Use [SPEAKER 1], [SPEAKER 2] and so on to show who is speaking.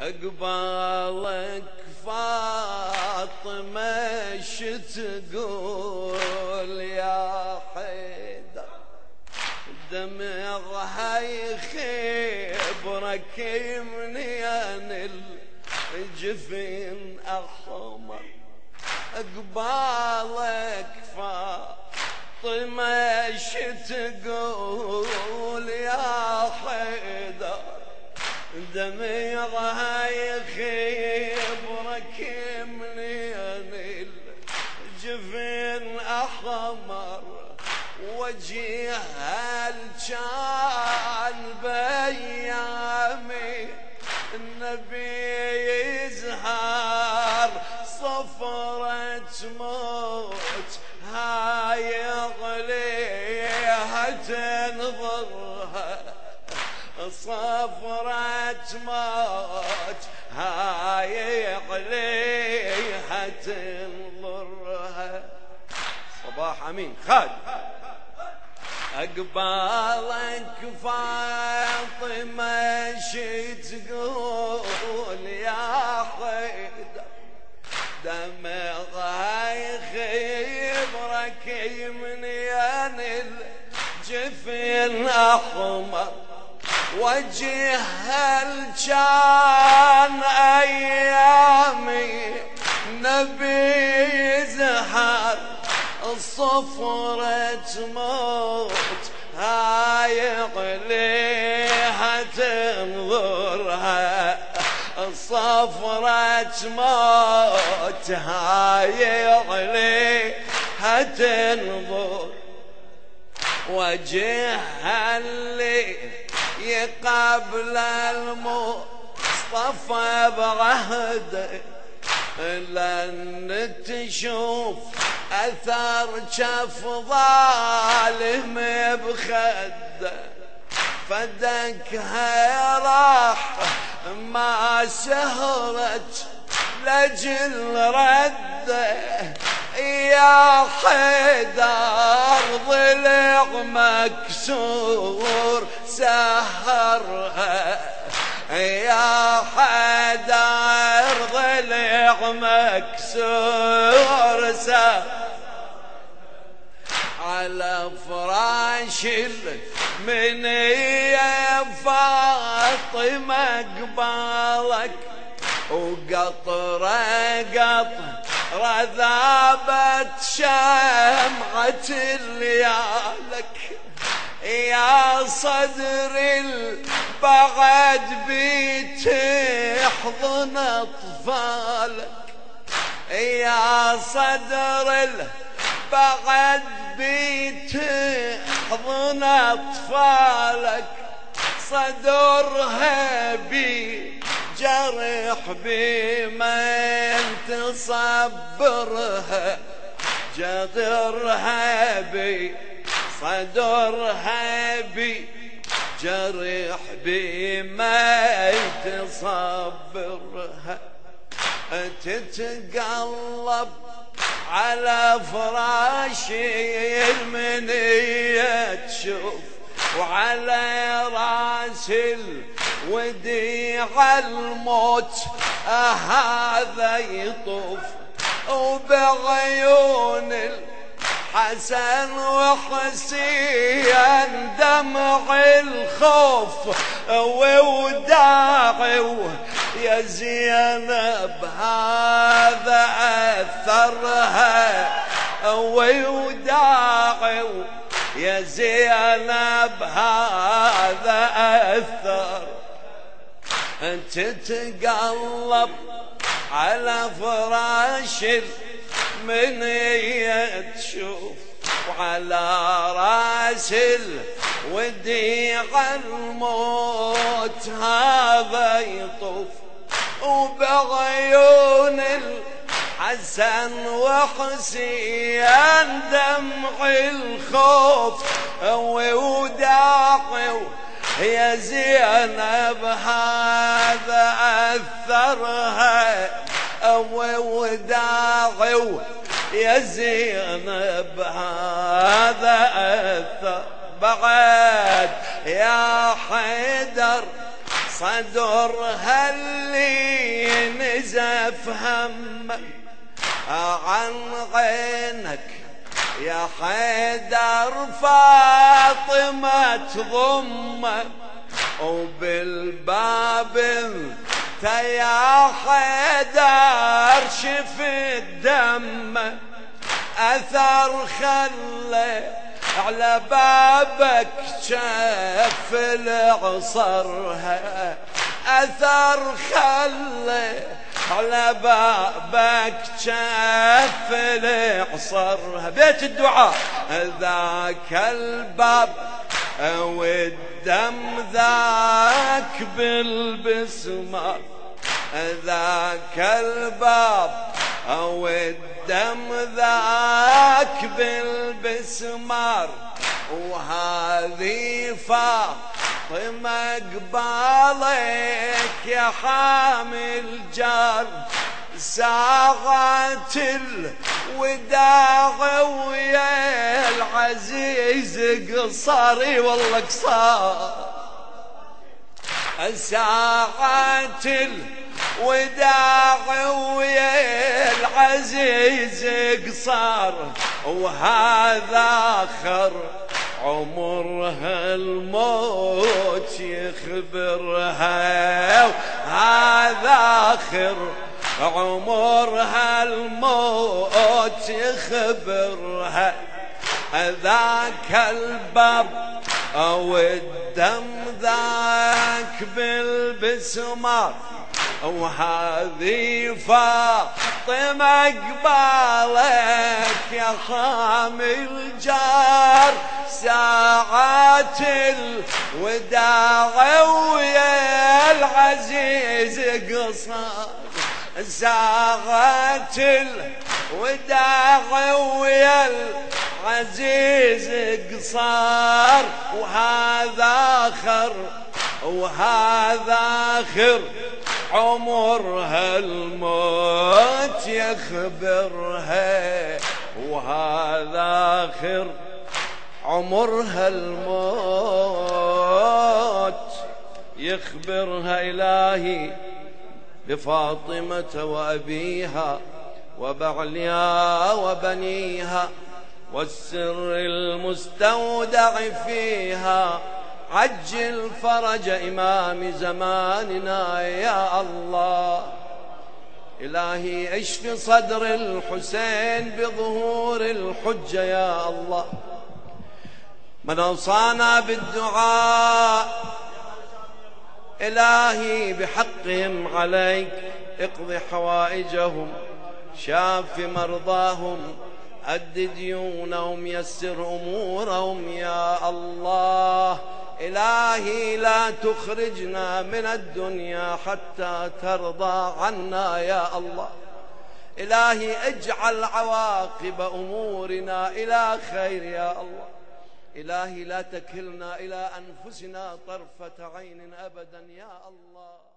[SPEAKER 1] قبالك فاطمة تقول يا حيدر دمعها يخبرك منين الجفن أحمر. قبالك فاطمة تقول يا حيدر دمعها يخبرك منين الجفن أحمر وجهها كان بيامي. النبي يزهر صفرة موت تنظرها صباح أمين. خالد. أقبالك فاطمة شي تقول يا حيدر دمغها الصفرة موت هاي قليها تنظرها الصفرة موت هاي قليها تنظر وجهها اللي يقبل المصطفى بعهده لن تشوف اثر شف ظالم بخده فدكها راح ما سهرت لجل رده يا حيدر ضلع مكسور سهرها. يا حيدر ضلع مكسور سهرها على فراش المنية فاطمة قبالك وقطرة قطرة ذابت شمعة ليالك يا صدر البعد بيت احضن أطفالك. يا صدر البعد بيت احضن أطفالك صدرها بي جرح بمن تصبرها جدرها بي صدرها بي جرح بما تصبرها تتقلب على فراش المنية تشوف وعلى رأس الوديع الموت هذا يطوف. وبعيون الحسن وحسين دمع الخوف ووداعي يا زينب هذا أثرها. ووداعي يا زينب هذا أثر. تتقلب على فراش المنية تشوف وعلى راس الوديع الموت هذا يطوف. وبعيون الحسن وحسين دمع الخوف وداعي يا زينب هذا أثرها. وداعي يا زينب هذا أثر. بعد يا حيدر صدرها اللي نزف همك عن عينك يا حيدر فاطمة تضمك وبالباب انت يا حيدر شفت دم أثر خلي على بابك شف العصرها أثر خلي على بابك شف العصرها بيت الدعاء ذاك الباب والدم ذاك بالبسمة ذاك الباب والدم ذاك بالبسمار وهذه فاطمة قبالك يا حامل جار. ساعة الوداع ويا العزيز قصاري والله قصار. ساعة الوداع ويا العزيز قصار وهذا آخر عمرها الموت يخبرها. وهذا آخر عمرها الموت يخبرها. ذاك الباب أو الدم ذاك بالبسمار وهذه فاطمة قبالك يا خامل جار ساعات الوداع ويا العزيز قصار ساعات الوداع ويا العزيز قصار وهذا آخر وهذا آخر. عمرها الموت يخبرها وهذا آخر عمرها الموت يخبرها إلهي بفاطمة وأبيها وبعليا وبنيها والسر المستودع فيها. عجل فرج إمام زماننا يا الله. إلهي اشف صدر الحسين بظهور الحجة يا الله. من أوصانا بالدعاء إلهي بحقهم عليك اقضي حوائجهم شاف مرضاهم أد ديونهم يسر أمورهم يا الله. إلهي لا تخرجنا من الدنيا حتى ترضى عنا يا الله. إلهي اجعل عواقب أمورنا إلى خير يا الله. إلهي لا تكلنا إلى أنفسنا طرفة عين أبدا يا الله.